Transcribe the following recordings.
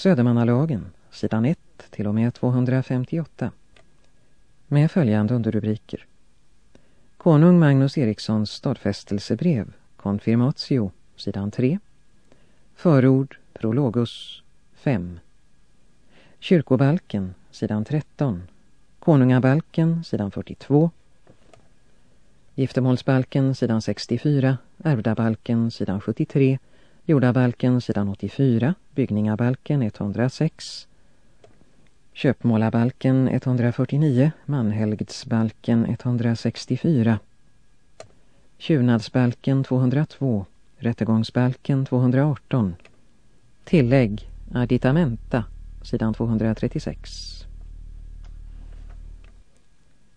Södermannalagen, sidan 1 till och med 258. Med följande underrubriker. Konung Magnus Erikssons stadfästelsebrev, konfirmatio, sidan 3. Förord, prologus, 5. Kyrkobalken, sidan 13. Konungabalken, sidan 42. Giftermålsbalken, sidan 64. Ärvdabalken, sidan 73. Jordabalken, sidan 84. Byggningabalken, 106. Köpmålabalken 149, Manhelgdsbalken 164, Tjunadsbalken 202, Rättegångsbalken 218, Tillägg, Additamenta, sidan 236.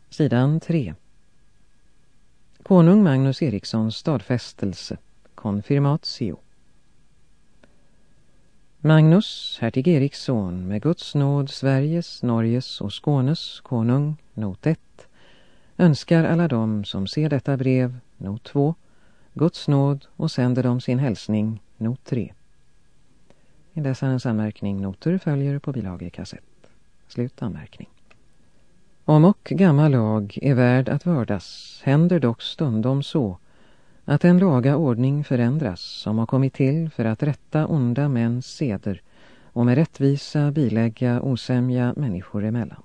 Sidan 3. Konung Magnus Erikssons stadfästelse, konfirmatio. Magnus, hertig Eriks son, med Guds nåd Sveriges, Norges och Skånes konung, not 1, önskar alla dem som ser detta brev, not 2, Guds nåd och sänder dem sin hälsning, not 3. I dessa en anmärkning noter följer på bilagekassett. Slut anmärkning. Om och gammal lag är värd att vördas händer dock stundom så att en laga ordning förändras som har kommit till för att rätta onda mäns seder och med rättvisa bilägga osämja människor emellan.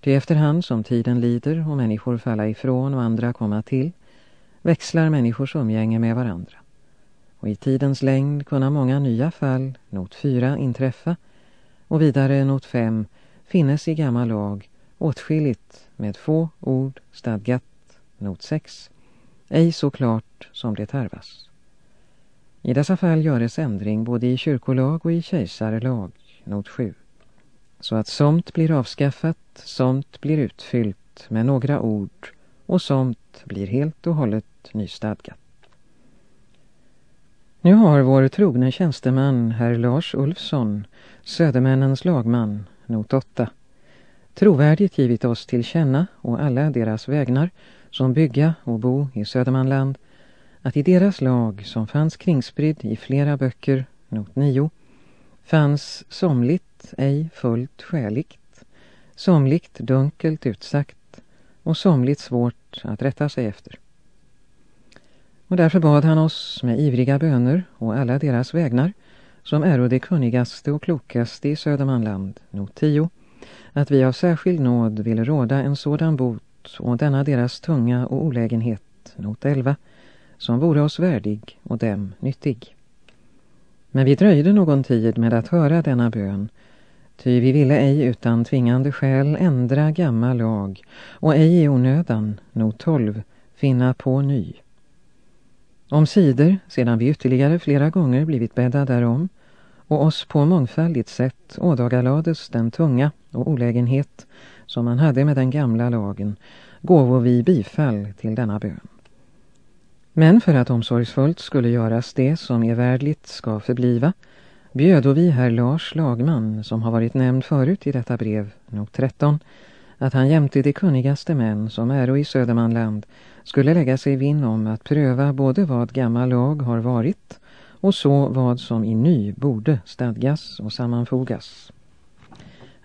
Ty efterhand som tiden lider och människor falla ifrån och andra komma till växlar människors umgänge med varandra. Och i tidens längd kunna många nya fall, not 4, inträffa och vidare not 5 finnes i gammal lag åtskilligt med få ord stadgat, not 6 ej så klart som det tarvas. I dessa fall göres ändring både i kyrkolag och i kejsarlag, not 7. Så att somt blir avskaffat, somt blir utfyllt med några ord och somt blir helt och hållet nystadgat. Nu har vår trogne tjänsteman, herr Lars Ulfsson, Södermännens lagman, not 8, trovärdigt givit oss till känna och alla deras vägnar som bygga och bo i Södermanland att i deras lag som fanns kringspridd i flera böcker, not 9, fanns somligt ej fullt skäligt, somligt dunkelt utsagt och somligt svårt att rätta sig efter. Och därför bad han oss med ivriga böner och alla deras vägnar, som är det kunnigaste och klokaste i Södermanland, not 10, att vi av särskild nåd ville råda en sådan bot och denna deras tunga och olägenhet, not 11, som vore oss värdig och dem nyttig. Men vi dröjde någon tid med att höra denna bön, ty vi ville ej utan tvingande skäl ändra gammal lag och ej i onödan, not 12, finna på ny. Om sidor, sedan vi ytterligare flera gånger blivit bädda därom, och oss på mångfaldigt sätt ådagalades den tunga och olägenhet som man hade med den gamla lagen, gåvo vi bifall till denna bön. Men för att omsorgsfullt skulle göras det som är värdligt ska förbliva, bjödo vi herr Lars Lagman, som har varit nämnd förut i detta brev, not 13, att han jämte de kunnigaste män som är i Södermanland skulle lägga sig vinn om att pröva både vad gammal lag har varit och så vad som i ny borde stadgas och sammanfogas.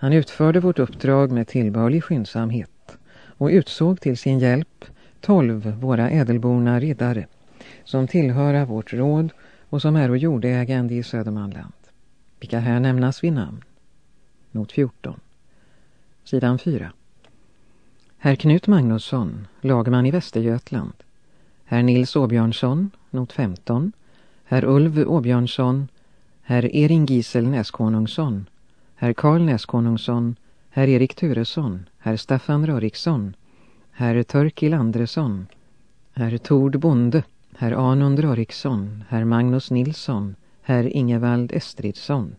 Han utförde vårt uppdrag med tillbörlig skyndsamhet och utsåg till sin hjälp tolv våra ädelborna riddare som tillhöra vårt råd och som är och jordägande i Södermanland, vilka här nämnas vid namn. Not 14. Sidan 4. Herr Knut Magnusson, lagman i Västergötland. Herr Nils Åbjörnsson, not 15. Herr Ulv Åbjörnsson. Herr Ering Gisel Näskonungsson herr Karl Näskonungsson, herr Erik Turesson, herr Staffan Röriksson, herr Törkil Andresson, herr Tord Bonde, herr Arnund Röriksson, herr Magnus Nilsson, herr Ingevald Estridsson.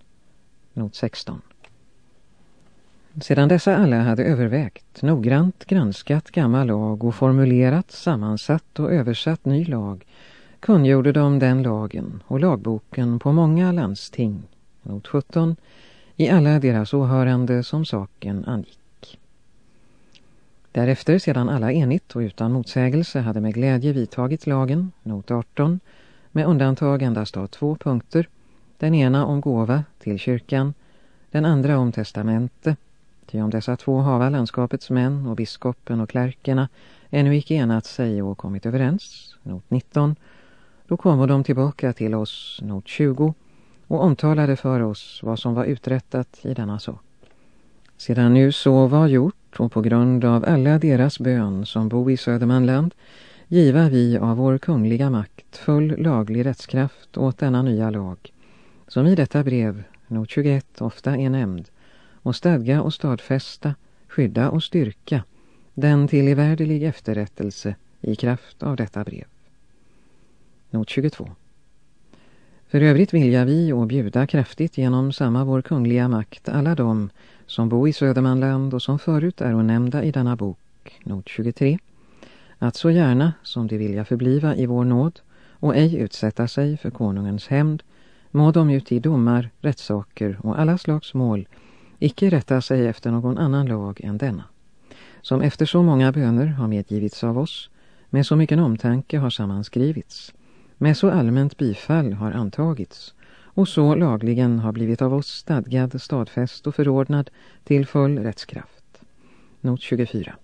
Not 16. Sedan dessa alla hade övervägt, noggrant granskat gammal lag och formulerat, sammansatt och översatt ny lag kungjorde de den lagen och lagboken på många landsting, not 17, i alla deras åhörande som saken angick. Därefter, sedan alla enigt och utan motsägelse hade med glädje vidtagit lagen, not 18, med undantag endast av två punkter, den ena om gåva till kyrkan, den andra om testamente, ty om dessa två hava landskapets män och biskopen och klärkerna ännu icke enat sig och kommit överens, not 19, då kommer de tillbaka till oss, not 20, och omtalade för oss vad som var uträttat i denna sak. Sedan nu så var gjort och på grund av alla deras bön som bo i Södermanland giva vi av vår kungliga makt full laglig rättskraft åt denna nya lag, som i detta brev, not 21, ofta är nämnd, och stadga och stadfästa, skydda och styrka den till värdelig efterrättelse i kraft av detta brev. Not 22. För övrigt vilja vi och bjuda kraftigt genom samma vår kungliga makt alla dem som bo i Södermanland och som förut är nämnda i denna bok, not 23, att så gärna som de vilja förbliva i vår nåd och ej utsätta sig för konungens hämnd, må de ut i domar, rättssaker och alla slags mål icke rätta sig efter någon annan lag än denna, som efter så många böner har medgivits av oss, med så mycket omtanke har sammanskrivits, med så allmänt bifall har antagits och så lagligen har blivit av oss stadgad, stadfäst och förordnad till full rättskraft. Not 24.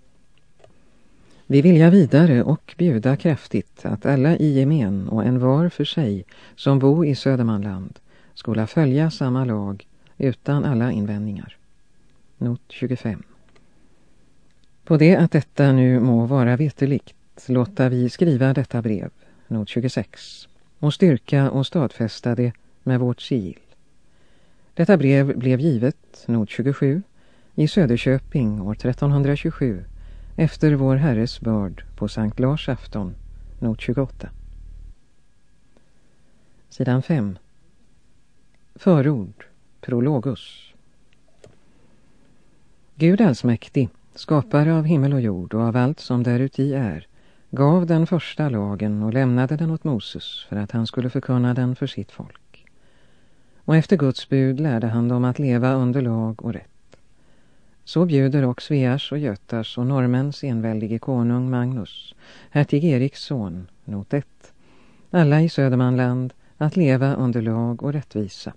Vi vilja vidare och bjuda kraftigt att alla i gemen och en var för sig som bo i Södermanland skola följa samma lag utan alla invändningar. Not 25. På det att detta nu må vara veterligt låta vi skriva detta brev, not 26, och styrka och stadfästa det med vårt sigill. Detta brev blev givet, not 27, i Söderköping år 1327 efter vår Herres börd på Sankt Lars afton, not 28. Sidan 5. Förord, prologus. Gud allsmäktig, skapare av himmel och jord och av allt som däruti är, gav den första lagen och lämnade den åt Moses för att han skulle förkunna den för sitt folk. Och efter Guds bud lärde han dem att leva under lag och rätt. Så bjuder också Sveas och Götars och norrmäns enväldige konung Magnus, hertig Eriks son, not 1, alla i Södermanland att leva under lag och rättvisa,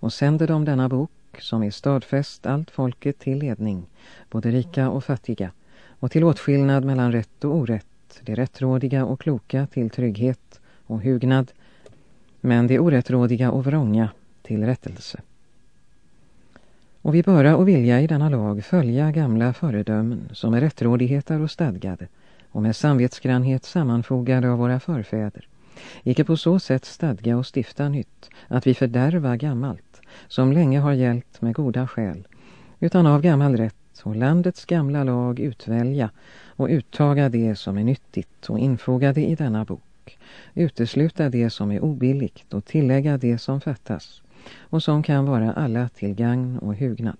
och sänder dem denna bok som är stadfäst allt folket till ledning, både rika och fattiga, och till åtskillnad mellan rätt och orätt, det rättrådiga och kloka till trygghet och hugnad, men det orättrådiga och vrånga till rättelse. Och vi böra och vilja i denna lag följa gamla föredömen som är rättrådigheter och stadgade och med samvetsgrannhet sammanfogade av våra förfäder. Icke på så sätt stadga och stifta nytt, att vi fördärva gammalt, som länge har gällt med goda skäl, utan av gammal rätt och landets gamla lag utvälja och uttaga det som är nyttigt och infoga det i denna bok, utesluta det som är obilligt och tillägga det som fattas, och som kan vara alla till gagn och hugnad.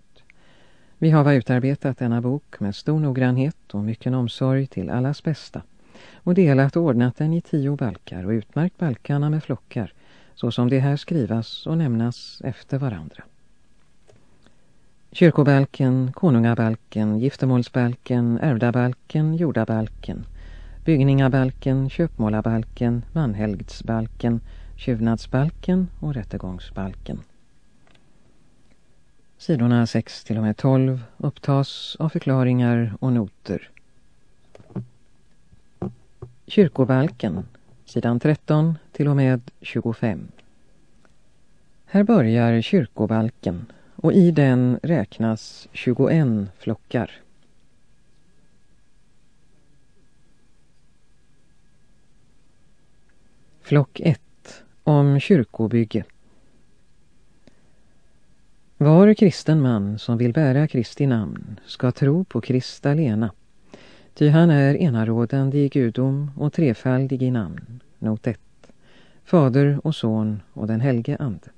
Vi har utarbetat denna bok med stor noggrannhet och mycket omsorg till allas bästa och delat och ordnat den i tio balkar och utmärkt balkarna med flockar så som det här skrivas och nämnas efter varandra. Kyrkobalken, konungabalken, giftermålsbalken, ärvdabalken, jordabalken, byggningabalken, köpmålabalken, manhelgdsbalken, tjuvnadsbalken och rättegångsbalken. Sidorna 6 till och med 12 upptas av förklaringar och noter. Kyrkobalken, sidan 13 till och med 25. Här börjar kyrkobalken och i den räknas 21 flockar. Flock 1 om kyrkobygge. Var kristen man som vill bära Kristi namn ska tro på Krista lena, ty han är enarådande i gudom och trefaldig i namn, not 1, Fader och Son och den helge ande.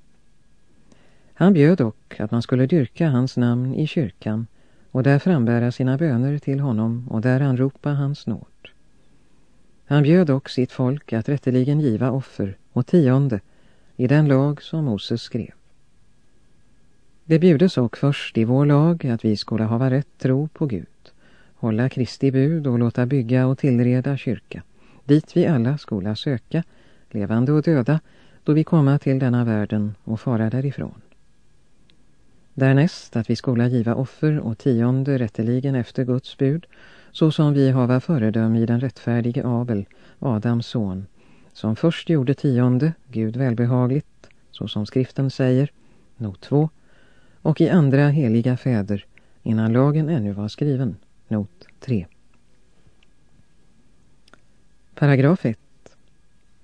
Han bjöd dock att man skulle dyrka hans namn i kyrkan och där frambära sina böner till honom och där anropa hans nåd. Han bjöd dock sitt folk att rätteligen giva offer och tionde i den lag som Moses skrev. Det bjudes och först i vår lag att vi skulle ha rätt tro på Gud, hålla Kristi bud och låta bygga och tillreda kyrka, dit vi alla skola söka, levande och döda, då vi komma till denna världen och fara därifrån. Därnäst att vi skola giva offer och tionde rätteligen efter Guds bud, så som vi hava föredöm i den rättfärdige Abel, Adams son, som först gjorde tionde, Gud välbehagligt, så som skriften säger, not 2, och i andra heliga fäder, innan lagen ännu var skriven, not 3. Paragraf 1.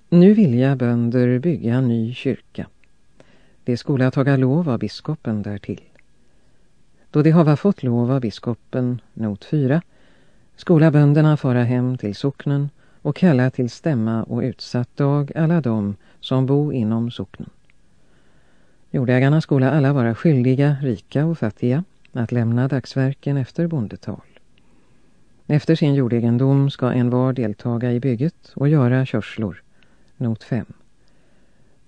Nu vill jag bönder bygga en ny kyrka. Det skola taga lov av biskopen därtill. Då de hava fått lov av biskopen, not 4, skola bönderna fara hem till socknen och kalla till stämma och utsatt dag alla dem som bo inom socknen. Jordägarna skola alla vara skyldiga, rika och fattiga, att lämna dagsverken efter bondetal. Efter sin jordegendom ska en var deltaga i bygget och göra körslor. Not 5.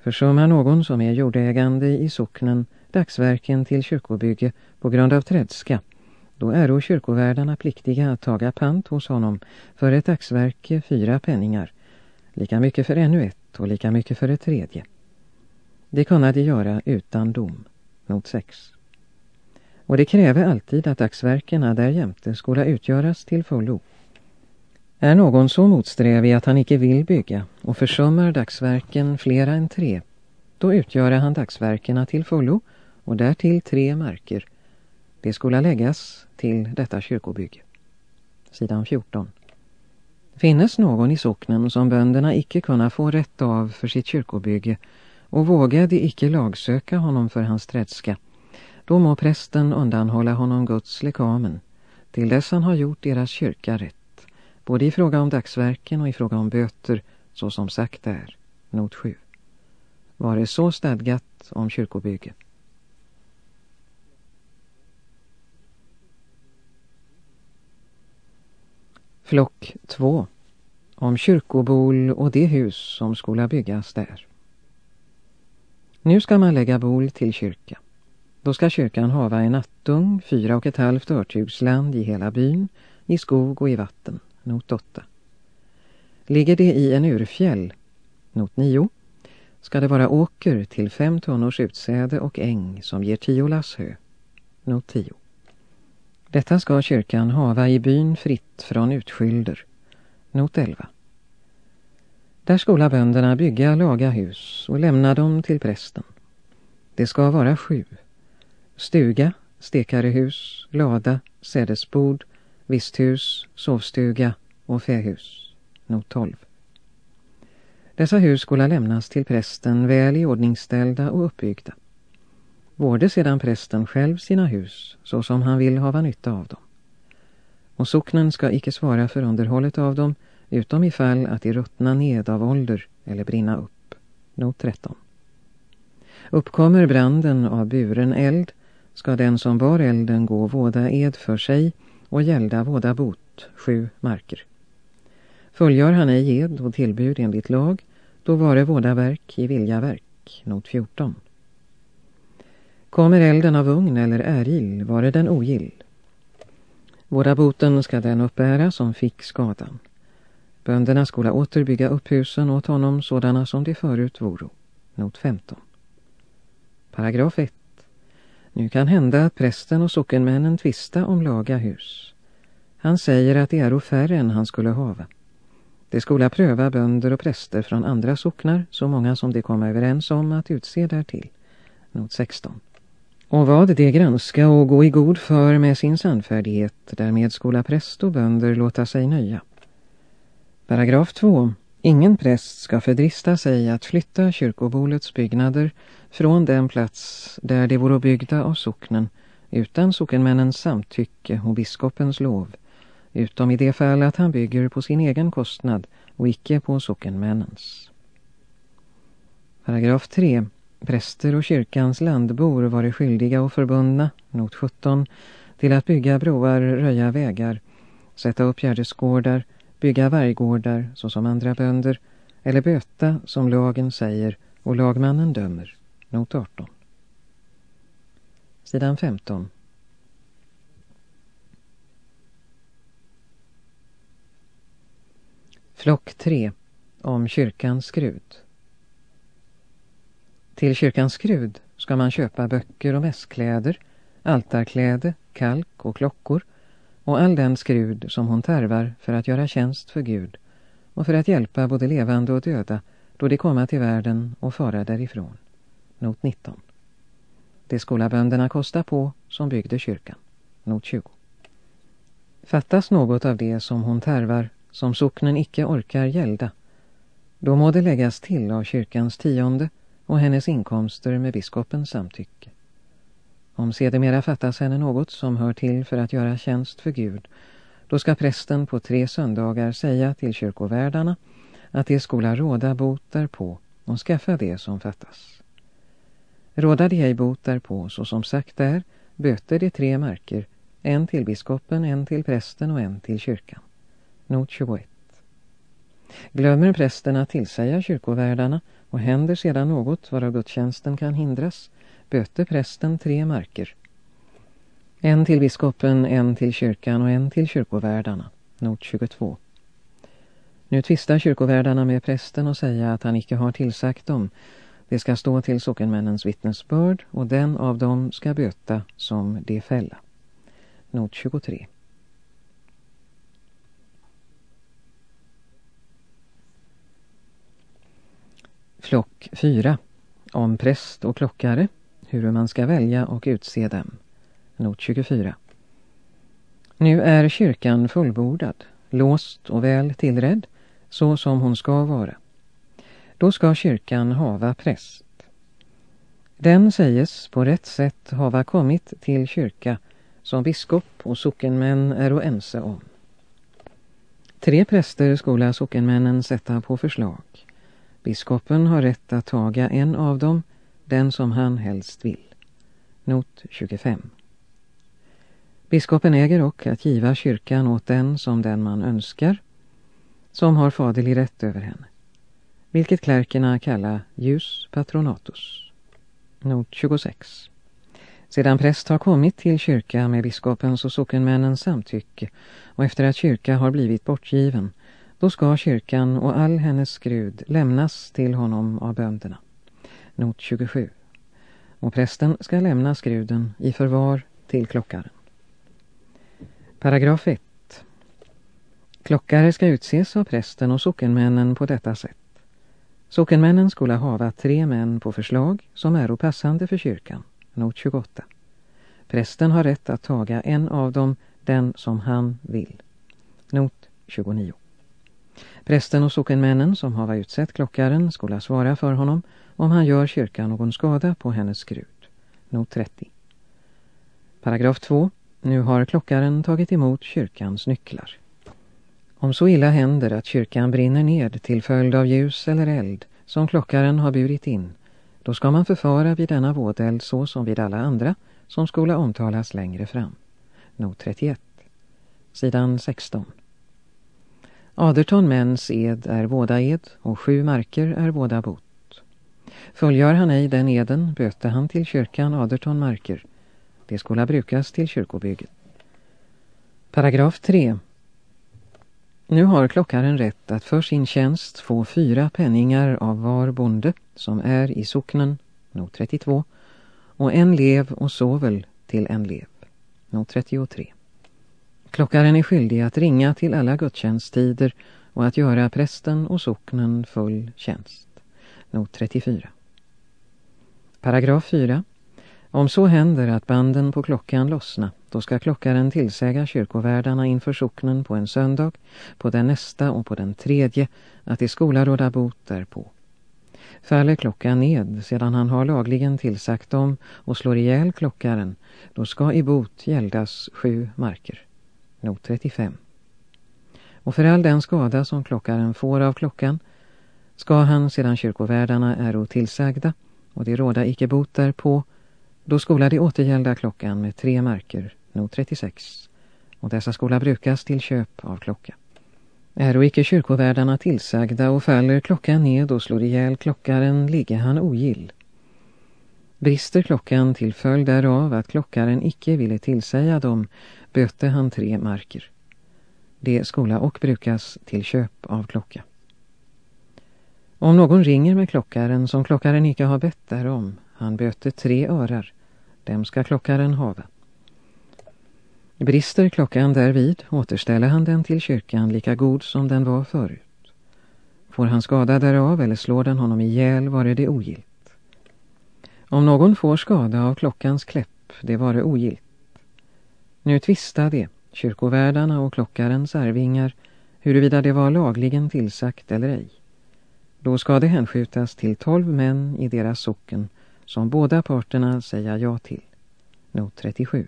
Försummar någon som är jordägande i socknen dagsverken till kyrkobygge på grund av trädska, då är kyrkovärdarna pliktiga att taga pant hos honom för ett dagsverke fyra penningar, lika mycket för ännu ett och lika mycket för ett tredje. Det kunde de göra utan dom. Not 6. Och det kräver alltid att dagsverkena därjämte skola utgöras till fullo. Är någon så motsträvig att han icke vill bygga och försummar dagsverken flera än tre, då utgör han dagsverkena till fullo och därtill tre marker. Det skola läggas till detta kyrkobygge. Sidan 14. Finnes någon i socknen som bönderna icke kunna få rätt av för sitt kyrkobygge och vågade icke lagsöka honom för hans trädska, då må prästen undanhålla honom Guds lekamen, till dess han har gjort deras kyrka rätt, både i fråga om dagsverken och i fråga om böter, så som sagt är. Not 7. Var det så stadgat om kyrkobygge? Flock 2. Om kyrkobol och det hus som skola byggas där. Nu ska man lägga bol till kyrka. Då ska kyrkan hava en nattung, fyra och ett halvt örtugsland i hela byn, i skog och i vatten, not 8. Ligger det i en urfjäll, not 9, ska det vara åker till fem tonårs utsäde och äng som ger tio lass hö, not 10. Detta ska kyrkan hava i byn fritt från utskylder, not 11. Där skola bönderna bygga laga hus och lämna dem till prästen. Det ska vara sju. Stuga, stekarehus, lada, sädesbord, visthus, sovstuga och fähus. Not 12. Dessa hus skola lämnas till prästen väl i ordningställda och uppbyggda. Vårde sedan prästen själv sina hus så som han vill hava nytta av dem. Och socknen ska icke svara för underhållet av dem utom ifall att de ruttna ned av ålder eller brinna upp. Not 13. Uppkommer branden av buren eld ska den som bar elden gå våda ed för sig och gälda våda bot, sju marker. Följer han ej ed och tillbud enligt lag, då var det våda verk i viljaverk, not 14. Kommer elden av ugn eller äril, var det den ogill. Våda boten ska den uppbära som fick skadan. Bönderna skola åter bygga upp husen åt honom sådana som de förut voro. Not 15. Paragraf 1. Nu kan hända att prästen och sockenmännen tvista om laga hus. Han säger att det är färre än han skulle hava. Det skola pröva bönder och präster från andra socknar, så många som de kommer överens om att utse därtill. Not 16. Och vad det granska och gå i god för med sin sannfärdighet, därmed skola präst och bönder låta sig nöja. Paragraf 2. Ingen präst ska fördrista sig att flytta kyrkobolets byggnader från den plats där de vore byggda av socknen utan sockenmännens samtycke och biskopens lov, utom i det fall att han bygger på sin egen kostnad och icke på sockenmännens. Paragraf 3. Präster och kyrkans landbor var skyldiga och förbundna, not 17, till att bygga broar, röja vägar, sätta upp gärdesgårdar, bygga varggårdar såsom andra bönder eller böta som lagen säger och lagmannen dömer. Not 18. Sidan 15. Flock 3 om kyrkans skrud. Till kyrkans skrud ska man köpa böcker och mässkläder, altarkläde, kalk och klockor och all den skrud som hon tarvar för att göra tjänst för Gud och för att hjälpa både levande och döda då de komma till världen och fara därifrån. Not 19. Det skola bönderna kosta på som byggde kyrkan. Not 20. Fattas något av det som hon tarvar som socknen icke orkar gälda, då må det läggas till av kyrkans tionde och hennes inkomster med biskopens samtycke. Om sedermera fattas henne något som hör till för att göra tjänst för Gud, då ska prästen på tre söndagar säga till kyrkovärdarna att de skola råda bot därpå och skaffa det som fattas. Råda de ej bot därpå, så som sagt är, böter de tre marker, en till biskopen, en till prästen och en till kyrkan. Not 21. Glömmer prästen att tillsäga kyrkovärdarna och händer sedan något varav gudstjänsten kan hindras, Böte prästen tre marker. En till biskopen, en till kyrkan och en till kyrkovärdarna. Not 22. Nu tvistar kyrkovärdarna med prästen och säger att han icke har tillsagt dem. Det ska stå till sockenmännens vittnesbörd och den av dem ska böta som det fälla. Not 23. Flock 4. Om präst och klockare, hur man ska välja och utse dem. Not 24. Nu är kyrkan fullbordad, låst och väl tillredd, så som hon ska vara. Då ska kyrkan hava präst. Den säges på rätt sätt hava kommit till kyrka som biskop och sockenmän är ense om. Tre präster skola sockenmännen sätta på förslag. Biskopen har rätt att taga en av dem, den som han helst vill. Not 25. Biskopen äger och att giva kyrkan åt den som den man önskar, som har faderlig rätt över henne, vilket klärkerna kalla ljus patronatus. Not 26. Sedan präst har kommit till kyrka med biskopens och sockenmännens samtycke och efter att kyrka har blivit bortgiven, då ska kyrkan och all hennes skrud lämnas till honom av bönderna. Not 27. Och prästen ska lämna skruden i förvar till klockaren. Paragraf 1. Klockare ska utses av prästen och sockenmännen på detta sätt. Sockenmännen skulle hava tre män på förslag som är passande för kyrkan. Not 28. Prästen har rätt att taga en av dem, den som han vill. Not 29. Prästen och sockenmännen som har utsett klockaren skulle svara för honom om han gör kyrkan någon skada på hennes skrud. Not 30. Paragraf 2. Nu har klockaren tagit emot kyrkans nycklar. Om så illa händer att kyrkan brinner ned till följd av ljus eller eld som klockaren har burit in, då ska man förfara vid denna vådeld så som vid alla andra som skola omtalas längre fram. Not 31. Sidan 16. Aderton mäns ed är våda ed och sju marker är våda bot. Följer han ej den eden böte han till kyrkan aderton marker. Det skola brukas till kyrkobygget. Paragraf 3. Nu har klockaren rätt att för sin tjänst få fyra penningar av var bonde som är i socknen, not 32, och en lev och sovel till en lev, not 33. Klockaren är skyldig att ringa till alla gudstjänsttider och att göra prästen och socknen full tjänst, not 34. Paragraf 4. Om så händer att banden på klockan lossna, då ska klockaren tillsäga kyrkovärdarna inför socknen på en söndag, på den nästa och på den tredje, att de skola råda bot därpå. Faller klockan ned sedan han har lagligen tillsagt dem och slår ihjäl klockaren, då ska i bot gäldas sju marker. Not 35. Och för all den skada som klockaren får av klockan ska han sedan kyrkovärdarna är tillsagda och de råda icke bot därpå då skola de återgälda klockan med tre marker, not 36, och dessa skola brukas till köp av klocka. Är icke kyrkovärdarna tillsagda och faller klockan ned och slår ihjäl klockaren ligger han ogill. Brister klockan till följd därav att klockaren icke ville tillsäga dem böte han tre marker. Det skola och brukas till köp av klocka. Om någon ringer med klockaren som klockaren icke har bett därom, han böter tre örar, dem ska klockaren hava. Brister klockan därvid återställer han den till kyrkan lika god som den var förut. Får han skada därav eller slår den honom ihjäl vare det ogilt. Om någon får skada av klockans kläpp, det vare ogilt. Nu tvista det, kyrkovärdarna och klockarens arvingar, huruvida det var lagligen tillsagt eller ej. Då ska det hänskjutas till tolv män i deras socken som båda parterna säger ja till. Not 37.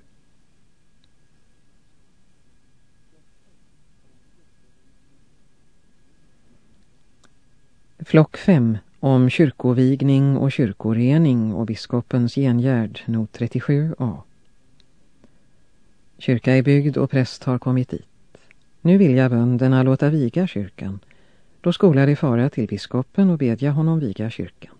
Flock 5 om kyrkovigning och kyrkorening och biskopens gengärd, not 37a. Kyrka är byggd och präst har kommit dit. Nu vill jag bönderna låta viga kyrkan. Då skola de fara till biskopen och bedja honom viga kyrkan.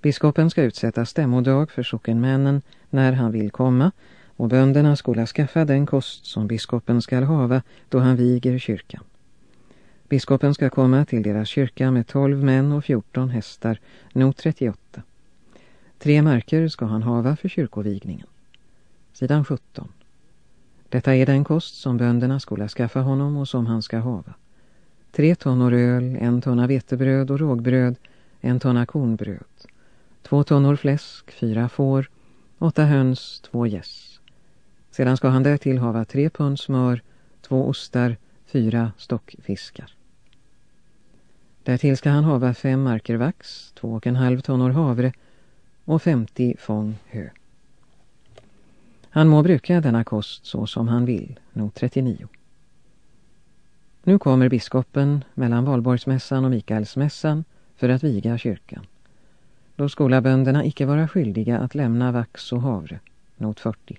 Biskopen ska utsätta stämmodag för sockenmännen när han vill komma och bönderna skola skaffa den kost som biskopen skall hava då han viger kyrkan. Biskopen ska komma till deras kyrka med 12 män och 14 hästar, not 38. Tre marker ska han hava för kyrkovigningen. Sidan 17. Detta är den kost som bönderna skola skaffa honom och som han ska hava. Tre tunnor öl, en tonna vetebröd och rågbröd, en tonna kornbröd. Två tunnor fläsk, fyra får, åtta höns, två gäss. Sedan ska han därtill hava tre pund smör, två ostar, fyra stockfiskar. Därtill ska han hava fem marker vax, två och en halv tunnor havre och 50 fång hö. Han må bruka denna kost så som han vill, not 39. Nu kommer biskopen mellan Valborgsmässan och Mikaelsmässan för att viga kyrkan. Då skolabönderna icke vara skyldiga att lämna vax och havre, not 40.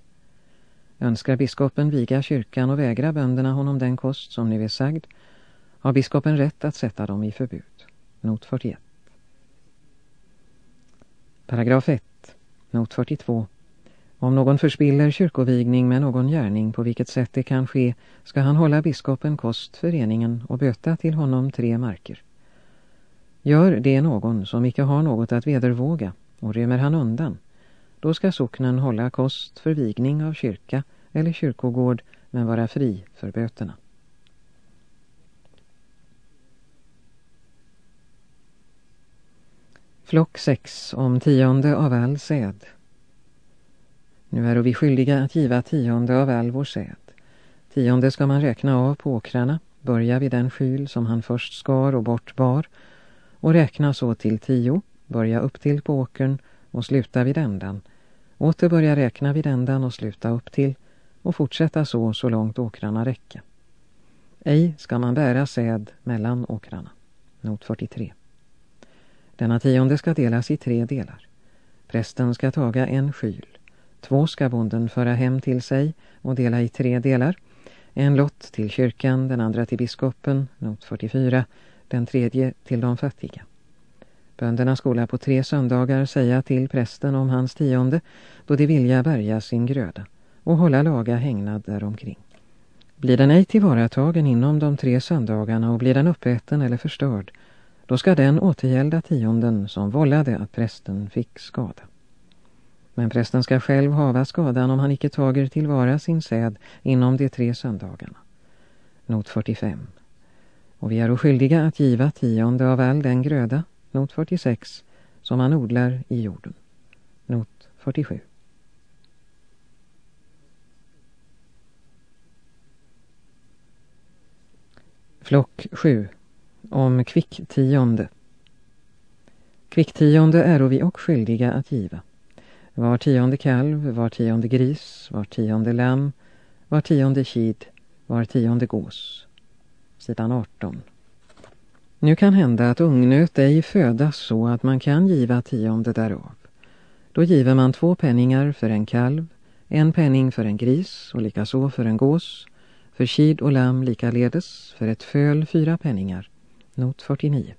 Önskar biskopen viga kyrkan och vägra bönderna honom den kost som nu är sagd, har biskopen rätt att sätta dem i förbud. Not 41. Paragraf 1. Not 42. Om någon förspiller kyrkovigning med någon gärning på vilket sätt det kan ske ska han hålla biskopen kost föreningen och böta till honom tre marker. Gör det någon som icke har något att vedervåga och rymmer han undan, då ska socknen hålla kost för vigning av kyrka eller kyrkogård men vara fri för böterna. Flock 6 om tionde av all säd. Nu är vi skyldiga att giva tionde av all vår säd. Tionde ska man räkna av på åkrarna, börja vid den skyl som han först skar och bortbar och räkna så till tio, börja upp till på åkern och sluta vid ändan. Åter börja räkna vid ändan och sluta upp till och fortsätta så så långt åkrarna räcka. Ej ska man bära säd mellan åkrarna. Not 43. Denna tionde ska delas i tre delar. Prästen ska taga en skyl. Två ska bonden föra hem till sig och dela i tre delar. En lott till kyrkan, den andra till biskopen, not 44, den tredje till de fattiga. Bönderna skola på tre söndagar säga till prästen om hans tionde då de vilja bärga sin gröda och hålla laga hängnad däromkring. Blir den ej tillvaratagen inom de tre söndagarna och blir den uppäten eller förstörd då ska den återgälda tionden som vållade att prästen fick skada. Men prästen ska själv hava skadan om han icke tager tillvara sin säd inom de tre söndagarna. Not 45. Och vi är skyldiga att giva tionde av all den gröda, not 46, som man odlar i jorden. Not 47. Flock 7 om kvicktionde. Kvicktionde är vi och skyldiga att giva. Var tionde kalv, var tionde gris, var tionde lamm, var tionde kid, var tionde gås. Sidan 18. Nu kan hända att ungnöt ej födas så att man kan giva tionde därav. Då giver man två penningar för en kalv, en penning för en gris och likaså för en gås, för kid och lamm likaledes, för ett föl fyra penningar Not 49.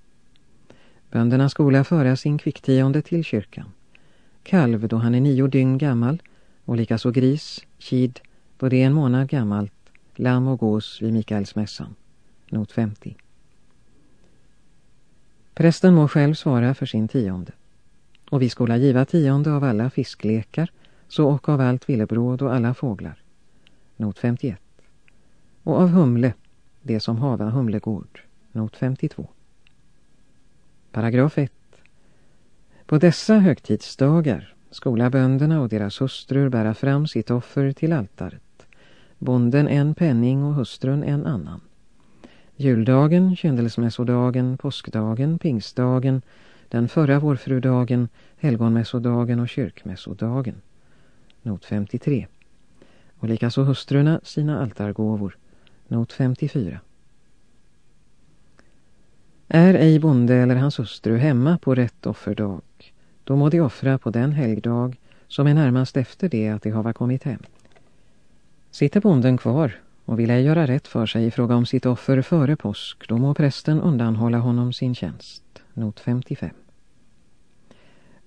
Bönderna skola föra sin kvicktionde till kyrkan. Kalv då han är nio dygn gammal och likaså gris, kid då det är en månad gammalt, lamm och gås vid Mikaelsmässan. Not 50. Prästen må själv svara för sin tionde. Och vi skola giva tionde av alla fisklekar, så och av allt villebråd och alla fåglar. Not 51. Och av humle, det som hava humlegård. Not 52. Paragraf 1. På dessa högtidsdagar skola bönderna och deras hustrur bära fram sitt offer till altaret. Bonden en penning och hustrun en annan. Juldagen, kändelsmässodagen, påskdagen, pingstdagen, den förra vårfrudagen, helgonmässodagen och kyrkmässodagen. Not 53. Och likaså hustrurna sina altargåvor. Not 54. Är ej bonde eller hans hustru hemma på rätt offerdag, då må de offra på den helgdag som är närmast efter det att de hava kommit hem. Sitter bonden kvar och vill ej göra rätt för sig i fråga om sitt offer före påsk, då må prästen undanhålla honom sin tjänst. Not 55.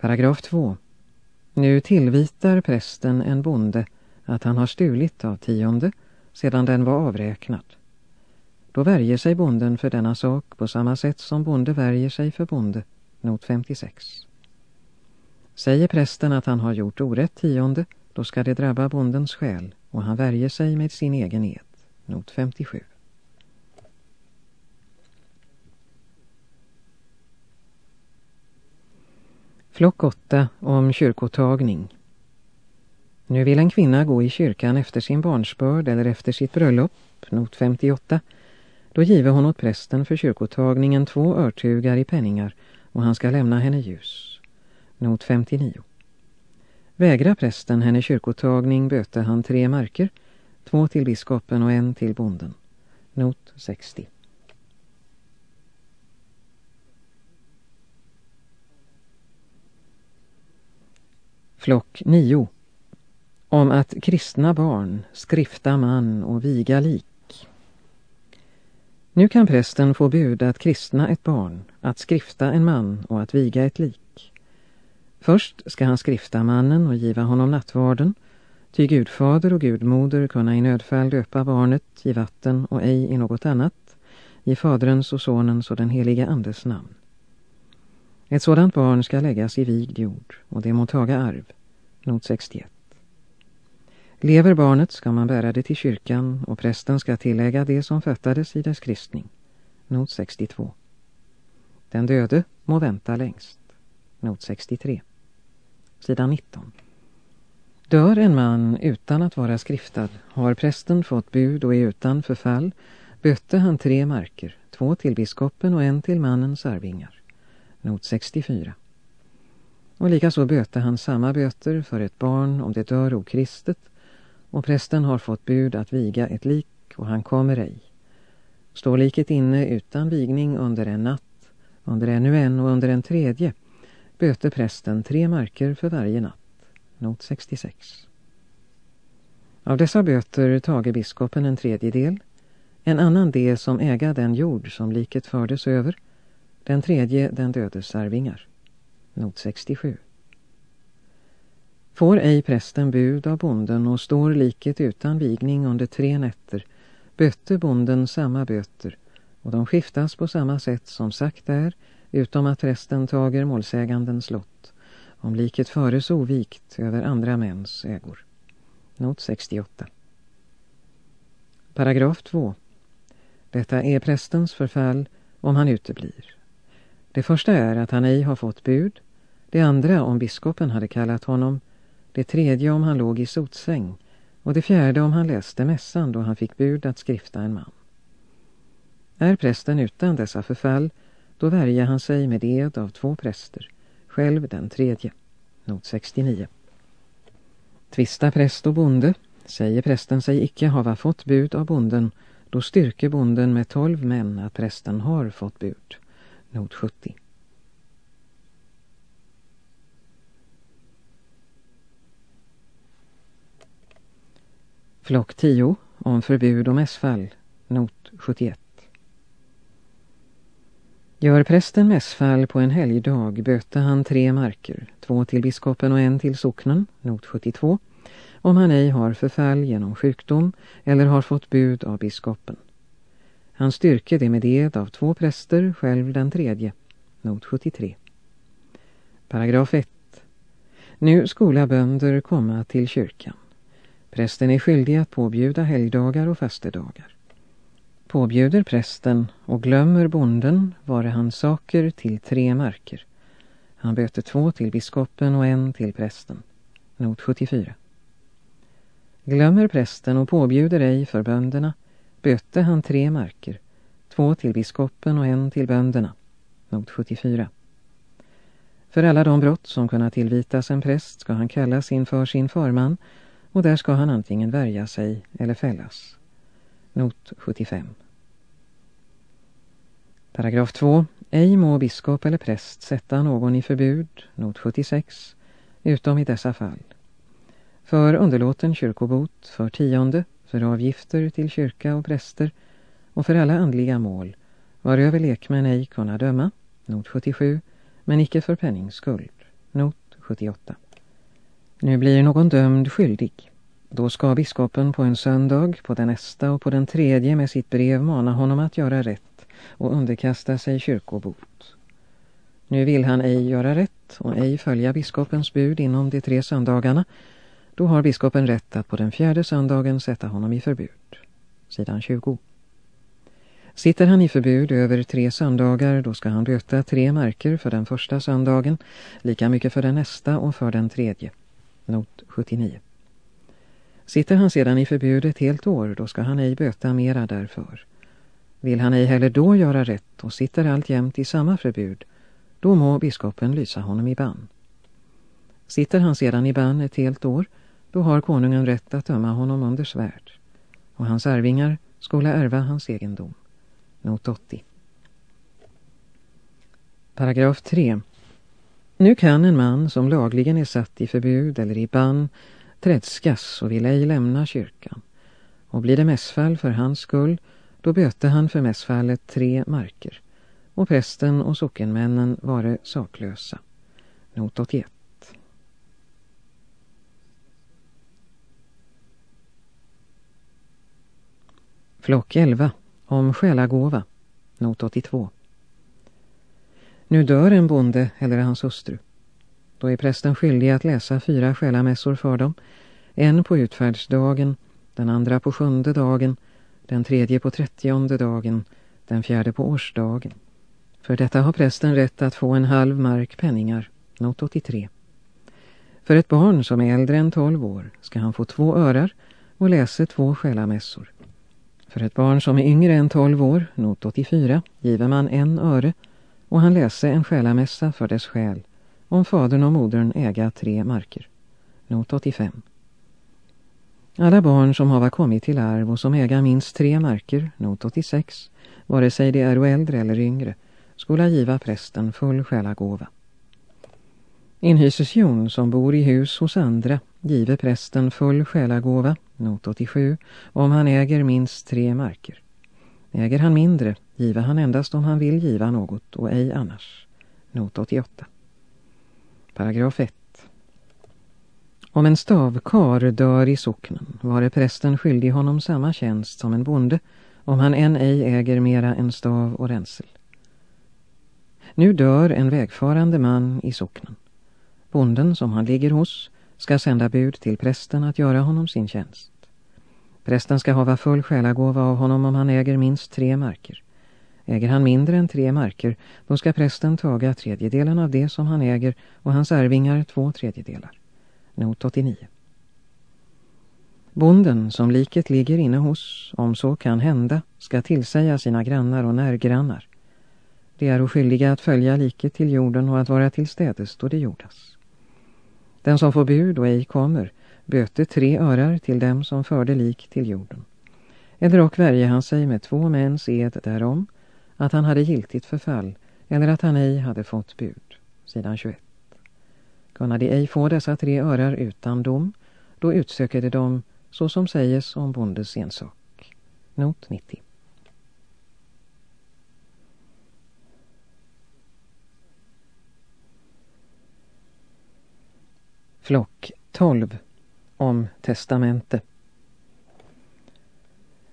Paragraf 2. Nu tillvitar prästen en bonde att han har stulit av tionde sedan den var avräknad. Då värjer sig bonden för denna sak på samma sätt som bonde värjer sig för bonde. Not 56. Säger prästen att han har gjort orätt tionde, då ska det drabba bondens själ och han värjer sig med sin egen ed. Not 57. Flock 8 om kyrkotagning. Nu vill en kvinna gå i kyrkan efter sin barnsbörd eller efter sitt bröllop, not 58. Då giver hon åt prästen för kyrkotagningen två örtugar i penningar och han ska lämna henne ljus. Not 59. Vägra prästen henne kyrkotagning böter han tre marker, två till biskopen och en till bonden. Not 60. Flock 9. Om att kristna barn skrifta man och viga lik. Nu kan prästen få bud att kristna ett barn, att skrifta en man och att viga ett lik. Först ska han skrifta mannen och giva honom nattvarden, ty gudfader och gudmoder kunna i nödfall löpa barnet i vatten och ej i något annat, i faderns och sonens och den heliga andes namn. Ett sådant barn ska läggas i vigd jord, och det må taga arv. Not 61. Lever barnet ska man bära det till kyrkan och prästen ska tillägga det som föttades i dess kristning. Not 62. Den döde må vänta längst. Not 63. Sidan 19. Dör en man utan att vara skriftad har prästen fått bud och är utan förfall bötte han tre marker, två till biskopen och en till mannens arvingar. Not 64. Och likaså böte han samma böter för ett barn om det dör okristet och prästen har fått bud att viga ett lik och han kommer ej. Står liket inne utan vigning under en natt, under ännu en och under en tredje böter prästen tre marker för varje natt. Not 66. Av dessa böter tager biskopen en tredjedel, en annan del som äga den jord som liket fördes över, den tredje den dödes arvingar. Not 67. Får ej prästen bud av bonden och står liket utan vigning under tre nätter, böter bonden samma böter, och de skiftas på samma sätt som sagt är, utom att prästen tager målsägandens lott, om liket föres ovikt över andra mäns ägor. Not 68. Paragraf 2. Detta är prästens förfall om han uteblir. Det första är att han ej har fått bud, det andra om biskopen hade kallat honom, det tredje om han låg i sotsäng och det fjärde om han läste mässan då han fick bud att skrifta en man. Är prästen utan dessa förfall, då värjer han sig med ed av två präster, själv den tredje. Not 69. Tvista präst och bonde, säger prästen sig icke hava fått bud av bonden, då styrker bonden med tolv män att prästen har fått bud. Not 70. Flock 10 om förbud och mässfall, not 71. Gör prästen mässfall på en helgdag böter han tre marker, två till biskopen och en till socknen, not 72, om han ej har förfall genom sjukdom eller har fått bud av biskopen. Han styrker det med ed av två präster, själv den tredje, not 73. Paragraf 1. Nu skola bönder komma till kyrkan. Prästen är skyldig att påbjuda helgdagar och fastedagar. Påbjuder prästen och glömmer bonden vare han saker till tre marker. Han böter två till biskopen och en till prästen. Not 74. Glömmer prästen och påbjuder ej för bönderna, böte han tre marker, två till biskopen och en till bönderna. Not 74. För alla de brott som kunna tillvitas en präst ska han kallas inför sin förman och där ska han antingen värja sig eller fällas. Not 75. Paragraf 2. Ej må biskop eller präst sätta någon i förbud, not 76, utom i dessa fall. För underlåten kyrkobot, för tionde, för avgifter till kyrka och präster och för alla andliga mål, varöver lekmän ej kunna döma, not 77, men icke för penningskuld, not 78. Nu blir någon dömd skyldig. Då ska biskopen på en söndag, på den nästa och på den tredje med sitt brev mana honom att göra rätt och underkasta sig kyrkobot. Nu vill han ej göra rätt och ej följa biskopens bud inom de tre söndagarna. Då har biskopen rätt att på den fjärde söndagen sätta honom i förbud. Sidan 20. Sitter han i förbud över tre söndagar då ska han böta tre marker för den första söndagen, lika mycket för den nästa och för den tredje. Not 79. Sitter han sedan i förbud ett helt år då ska han ej böta mera därför. Vill han ej heller då göra rätt och sitter alltjämt i samma förbud, då må biskopen lysa honom i bann. Sitter han sedan i bann ett helt år, då har konungen rätt att döma honom under svärd. Och hans arvingar skulle ärva hans egendom. Not 80. Paragraf 3. Nu kan en man som lagligen är satt i förbud eller i bann trädskas och vill ej lämna kyrkan. Och blir det mässfall för hans skull, då böte han för mässfallet tre marker. Och prästen och sockenmännen var saklösa. Not 81. Flock 11 om själagåva, not 82. Nu dör en bonde eller hans hustru. Då är prästen skyldig att läsa fyra själamässor för dem. En på utfärdsdagen, den andra på sjunde dagen, den tredje på trettionde dagen, den fjärde på årsdagen. För detta har prästen rätt att få en halv mark penningar, not 83. För ett barn som är äldre än 12 år ska han få två örar och läsa två själamässor. För ett barn som är yngre än 12 år, not 84, giver man en öre och han läste en själamässa för dess själ om fadern och modern äga tre marker. Not 85. Alla barn som hava kommit till arv och som äga minst tre marker, not 86, vare sig de är äldre eller yngre, skola giva prästen full själagåva. Inhyses Jon som bor i hus hos andra giver prästen full själagåva, not 87, om han äger minst tre marker. Äger han mindre, Giva han endast om han vill giva något och ej annars. Not 88. Paragraf 1. Om en stavkar dör i socknen var prästen skyldig honom samma tjänst som en bonde om han än ej äger mera än stav och ränsel. Nu dör en vägfarande man i socknen. Bonden som han ligger hos ska sända bud till prästen att göra honom sin tjänst. Prästen ska hava full själagåva av honom om han äger minst tre marker. Äger han mindre än tre marker, då ska prästen taga tredjedelen av det som han äger och hans arvingar två tredjedelar. Not 89. Bonden som liket ligger inne hos, om så kan hända, ska tillsäga sina grannar och närgrannar. De är skyldiga att följa liket till jorden och att vara till städes då det jordas. Den som får bud och ej kommer, böte tre örar till dem som förde lik till jorden. Eller och värjer han sig med två mäns ed därom, att han hade giltigt förfall eller att han ej hade fått bud. Sidan 21. Kunna de ej få dessa tre örar utan dom, då utsöker de dem så som säges om bondes ensak. Not 90. Flock 12 om testamente.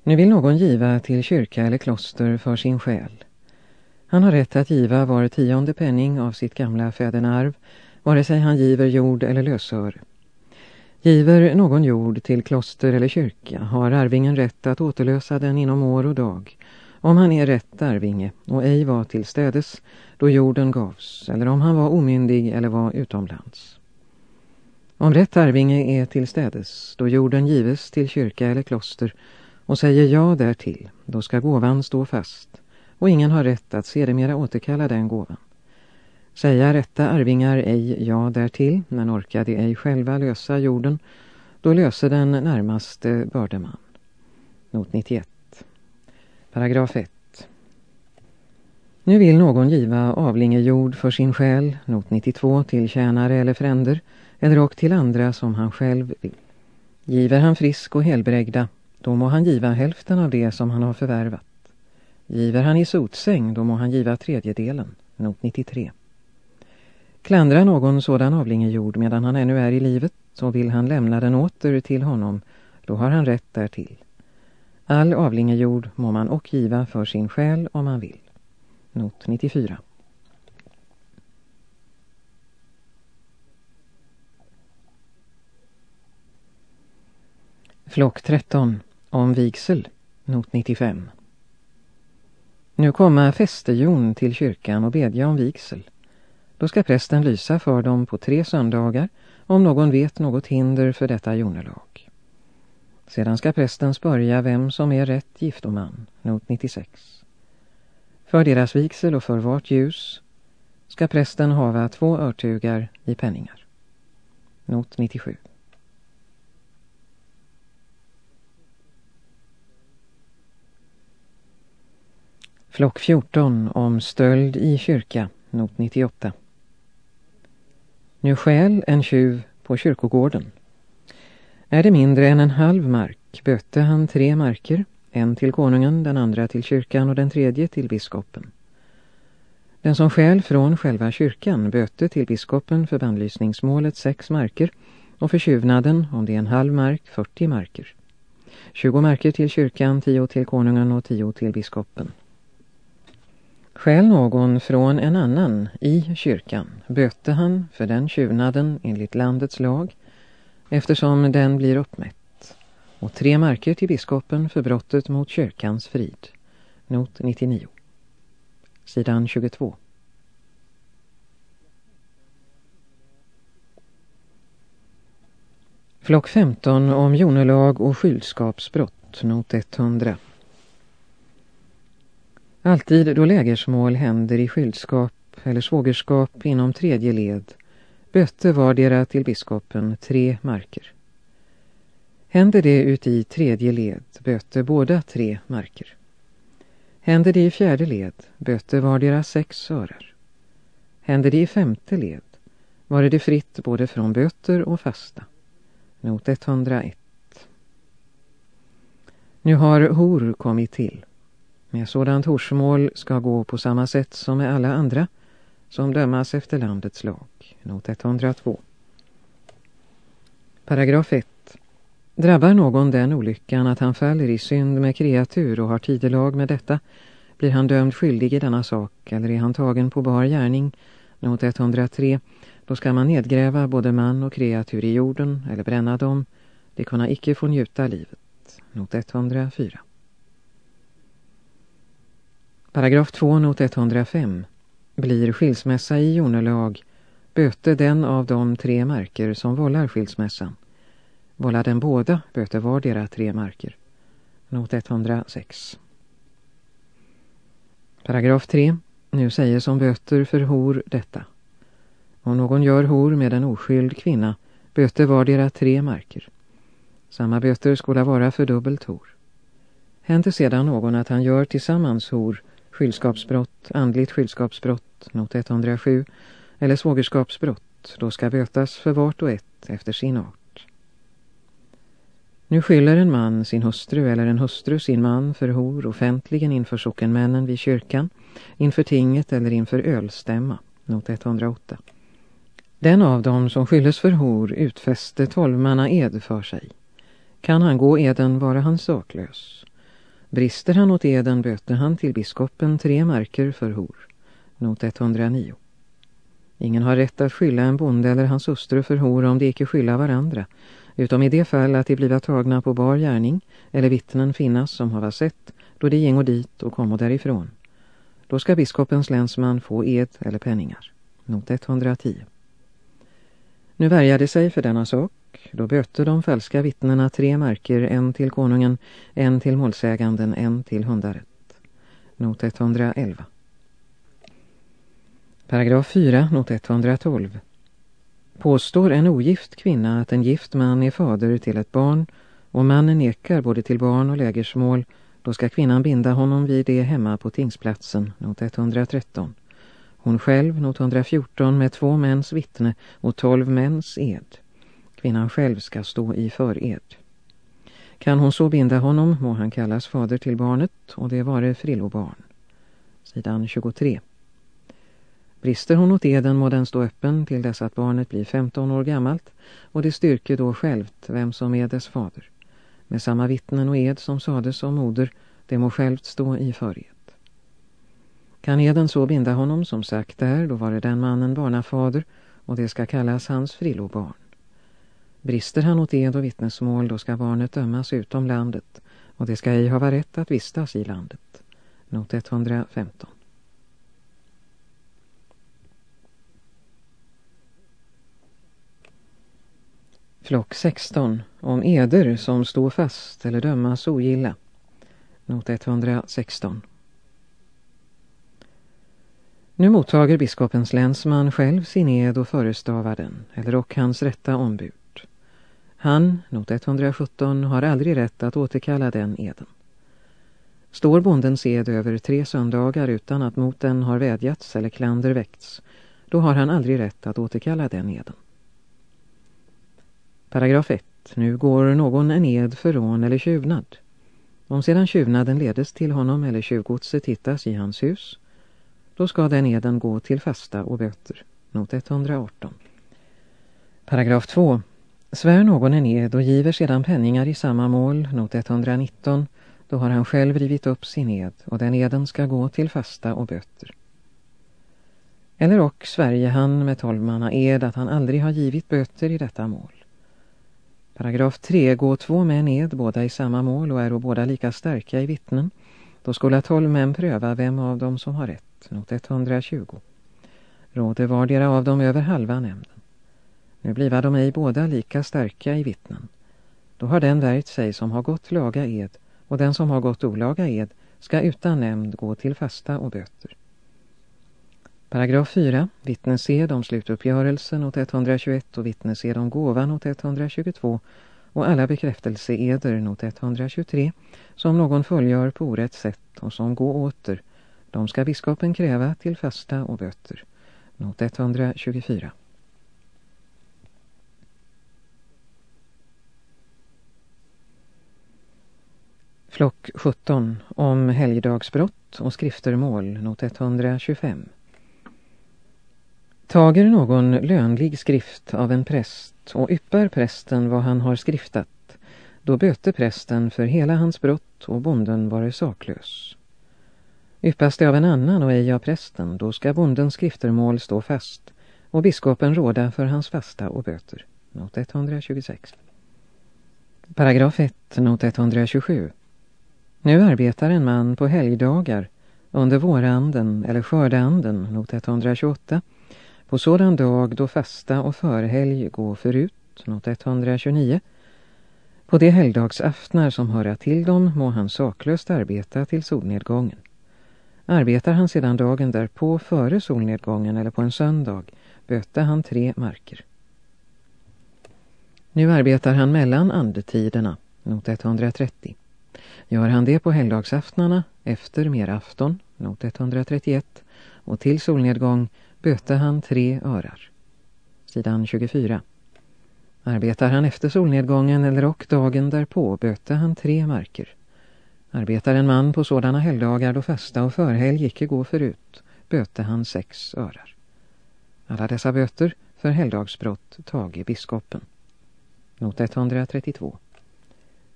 Nu vill någon giva till kyrka eller kloster för sin själ. Han har rätt att giva var tionde penning av sitt gamla fädernearv, vare sig han giver jord eller lösör. Giver någon jord till kloster eller kyrka har arvingen rätt att återlösa den inom år och dag, om han är rätt arvinge och ej var till städes då jorden gavs, eller om han var omyndig eller var utomlands. Om rätt arvinge är till städes då jorden gives till kyrka eller kloster och säger ja därtill, då ska gåvan stå fast och ingen har rätt att sedermera återkalla den gåvan. Säga rätta arvingar ej ja därtill, men orkar de ej själva lösa jorden, då löser den närmaste bördeman. Not 91. Paragraf 1. Nu vill någon giva avlingejord för sin själ, not 92, till tjänare eller fränder, eller och till andra som han själv vill. Giver han frisk och helbrägda, då må han giva hälften av det som han har förvärvat. Giver han i sotsäng, då må han giva tredjedelen, not 93. Klandrar någon sådan avlingejord medan han ännu är i livet, så vill han lämna den åter till honom, då har han rätt därtill. All avlingejord må man och giva för sin själ om man vill. Not 94. Flock 13. Om vigsel. Not 95. Nu kommer fästehjon till kyrkan och bedja om vigsel. Då ska prästen lysa för dem på tre söndagar om någon vet något hinder för detta jonelag. Sedan ska prästen spörja vem som är rätt giftoman, not 96. För deras vigsel och för vart ljus ska prästen hava två örtugar i penningar. Not 97. Flock 14 om stöld i kyrka, not 98. Nu skäl en tjuv på kyrkogården. Är det mindre än en halv mark böte han tre marker, en till konungen, den andra till kyrkan och den tredje till biskopen. Den som skäl från själva kyrkan böte till biskopen för bandlysningsmålet sex marker och för tjuvnaden, om det är en halv mark, 40 marker. 20 marker till kyrkan, 10 till konungen och 10 till biskopen. Skäl någon från en annan i kyrkan böte han för den tjuvnaden enligt landets lag eftersom den blir uppmätt och tre marker till biskopen för brottet mot kyrkans frid. Not 99. Sidan 22. Flock 15 om jonelag och skyldskapsbrott, not 100. Alltid då lägersmål händer i skyldskap eller svågerskap inom tredje led bötte vardera till biskopen tre marker. Händer det ut i tredje led bötte båda tre marker. Händer det i fjärde led bötte vardera sex örar. Händer det i femte led var det fritt både från böter och fasta. Not 101. Nu har hor kommit till. Med sådant horsmål ska gå på samma sätt som med alla andra som dömas efter landets lag. Not 102. Paragraf 1. Drabbar någon den olyckan att han faller i synd med kreatur och har tidelag med detta, blir han dömd skyldig i denna sak eller är han tagen på bar gärning, not 103, då ska man nedgräva både man och kreatur i jorden eller bränna dem, de kunna icke få njuta livet, not 104. Paragraf 2, not 105. Blir skilsmässa i jonelag böte den av de tre marker som vållar skilsmässan. Vållar den båda böte vardera tre marker. Not 106. Paragraf 3. Nu säger som böter för hor detta. Om någon gör hor med en oskyld kvinna böter vardera tre marker. Samma böter skulle vara för dubbelt hor. Händer sedan någon att han gör tillsammans hor skyldskapsbrott, andligt skyldskapsbrott, not 107, eller svågerskapsbrott, då ska bötas för vart och ett efter sin art. Nu skyller en man sin hustru eller en hustru sin man för hor offentligen inför sockenmännen vid kyrkan, inför tinget eller inför ölstämma, not 108. Den av dem som skylles för hor utfäste tolvmanna ed för sig. Kan han gå eden vara han saklös? Brister han åt eden böter han till biskopen tre marker för hor. Not 109. Ingen har rätt att skylla en bonde eller hans hustru för hor om de icke skylla varandra, utom i det fall att de bliva tagna på bar gärning eller vittnen finnas som har sett då de gingo dit och kommo därifrån. Då ska biskopens länsman få ed eller penningar. Not 110. Nu värjade sig för denna sak. Då böter de falska vittnena tre marker, en till konungen, en till målsäganden, en till hundaret. Not 111. Paragraf 4, not 112. Påstår en ogift kvinna att en gift man är fader till ett barn och mannen nekar både till barn och lägersmål, då ska kvinnan binda honom vid det hemma på tingsplatsen, not 113. Hon själv, not 114, med två mäns vittne och tolv mäns ed. Kvinnan själv ska stå i föred. Kan hon så binda honom må han kallas fader till barnet och det vare frillobarn. Sidan 23. Brister hon åt eden må den stå öppen till dess att barnet blir 15 år gammalt och det styrker då självt vem som är dess fader. Med samma vittnen och ed som sades om moder, det må självt stå i föred. Kan eden så binda honom som sagt där, då var det den mannen barnafader och det ska kallas hans frillobarn. Brister han åt ed och vittnesmål, då ska barnet dömas utom landet och det ska ej ha rätt att vistas i landet. Not 115. Flock 16. Om eder som står fast eller dömas ogilla. Not 116. Nu mottager biskopens länsman själv sin ed och förestavar den, eller och hans rätta ombud. Han, not 117, har aldrig rätt att återkalla den eden. Står bondens ed över tre söndagar utan att mot den har vädjats eller klander väckts, då har han aldrig rätt att återkalla den eden. Paragraf 1. Nu går någon en ed för rån eller tjuvnad. Om sedan tjuvnaden ledes till honom eller tjuvgodset hittas i hans hus, då ska den eden gå till fasta och böter. Not 118. Paragraf 2. Svär någon en ed och giver sedan penningar i samma mål, not 119, då har han själv rivit upp sin ed och den eden ska gå till fasta och böter. Eller och Sverige han med tolvmanna ed att han aldrig har givit böter i detta mål. Paragraf 3. Gå två män ed, båda i samma mål och är och båda lika starka i vittnen. Då skulle tolv män pröva vem av dem som har rätt, not 120. Råder vardera av dem över halva nämnden. Nu bliva de ej båda lika starka i vittnen. Då har den värjt sig som har gått laga ed och den som har gått olaga ed ska utan nämnd gå till fasta och böter. Paragraf 4. Vittnesed om slutuppgörelsen åt 121 och vittnesed om gåvan åt 122 och alla bekräftelseeder not 123 som någon fullgör på orätt sätt och som går åter, de ska biskopen kräva till fasta och böter. Not 124. Flock 17 om helgdagsbrott och skriftermål, not 125. Tager någon lönlig skrift av en präst och yppar prästen vad han har skriftat, då böter prästen för hela hans brott och bonden vare saklös. Yppas det av en annan och ej av prästen, då ska bondens skriftermål stå fast och biskopen råda för hans fasta och böter. Not 126. Paragraf 1, not 127. Nu arbetar en man på helgdagar under våranden eller skördeanden, not 128, på sådan dag då fasta och förhelg går förut, not 129. På de helgdagsaftnar som höra till dem må han saklöst arbeta till solnedgången. Arbetar han sedan dagen därpå före solnedgången eller på en söndag böter han tre marker. Nu arbetar han mellan andetiderna, not 130. Gör han det på helgdagsaftnarna efter merafton, not 131, och till solnedgång böter han tre örar. Sidan 24. Arbetar han efter solnedgången eller och dagen därpå böter han tre marker. Arbetar en man på sådana helgdagar då fasta och förhelg icke går förut böter han sex örar. Alla dessa böter för helgdagsbrott tag i biskopen. Not 132.